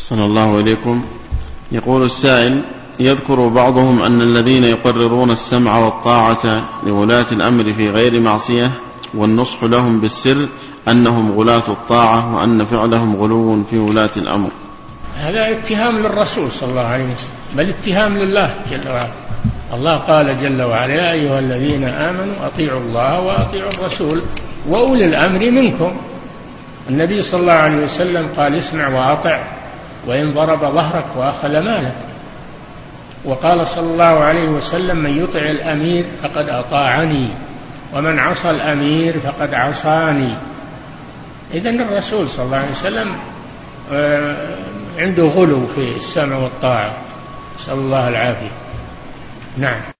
صلى الله عليكم يقول السائل يذكر بعضهم أن الذين يقررون السمع والطاعة لولاة الأمر في غير معصية والنصح لهم بالسر أنهم غلاة الطاعة وأن فعلهم غلو في ولاة الأمر. هذا اتهام للرسول صلى الله عليه وسلم بل اتهام لله جل وعلا. الله قال جل وعلا يا أيها الذين آمنوا أطيعوا الله وأطيعوا الرسول وأولي الأمر منكم. النبي صلى الله عليه وسلم قال اسمع وأطع. وإن ضرب ظهرك وأخذ مالك. وقال صلى الله عليه وسلم من يطع الأمير فقد أطاعني ومن عصى الأمير فقد عصاني. إذا الرسول صلى الله عليه وسلم آه، عنده غلو في السمع والطاعة. نسأل الله العافية. نعم.